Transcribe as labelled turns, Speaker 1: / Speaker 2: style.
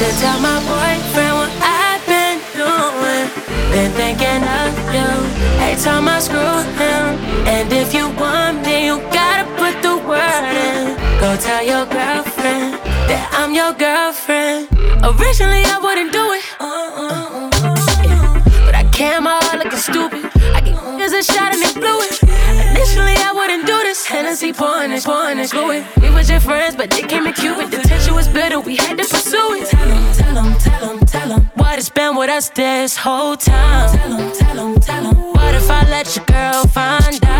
Speaker 1: should tell my boyfriend what I've been doing. Been thinking of you every time I screw him. And if you want me, you gotta put the word in. Go tell your girlfriend that I'm your girlfriend. Originally, I wouldn't do it. But I came out looking stupid. I a shot and they blew it. Initially, I wouldn't do this. Hennessy pouring and pouring and. We were just friends, but they came in Cupid. The tension was bitter, we had to pursue it. Us this whole time. Tell tell tell. What if I let your girl find out?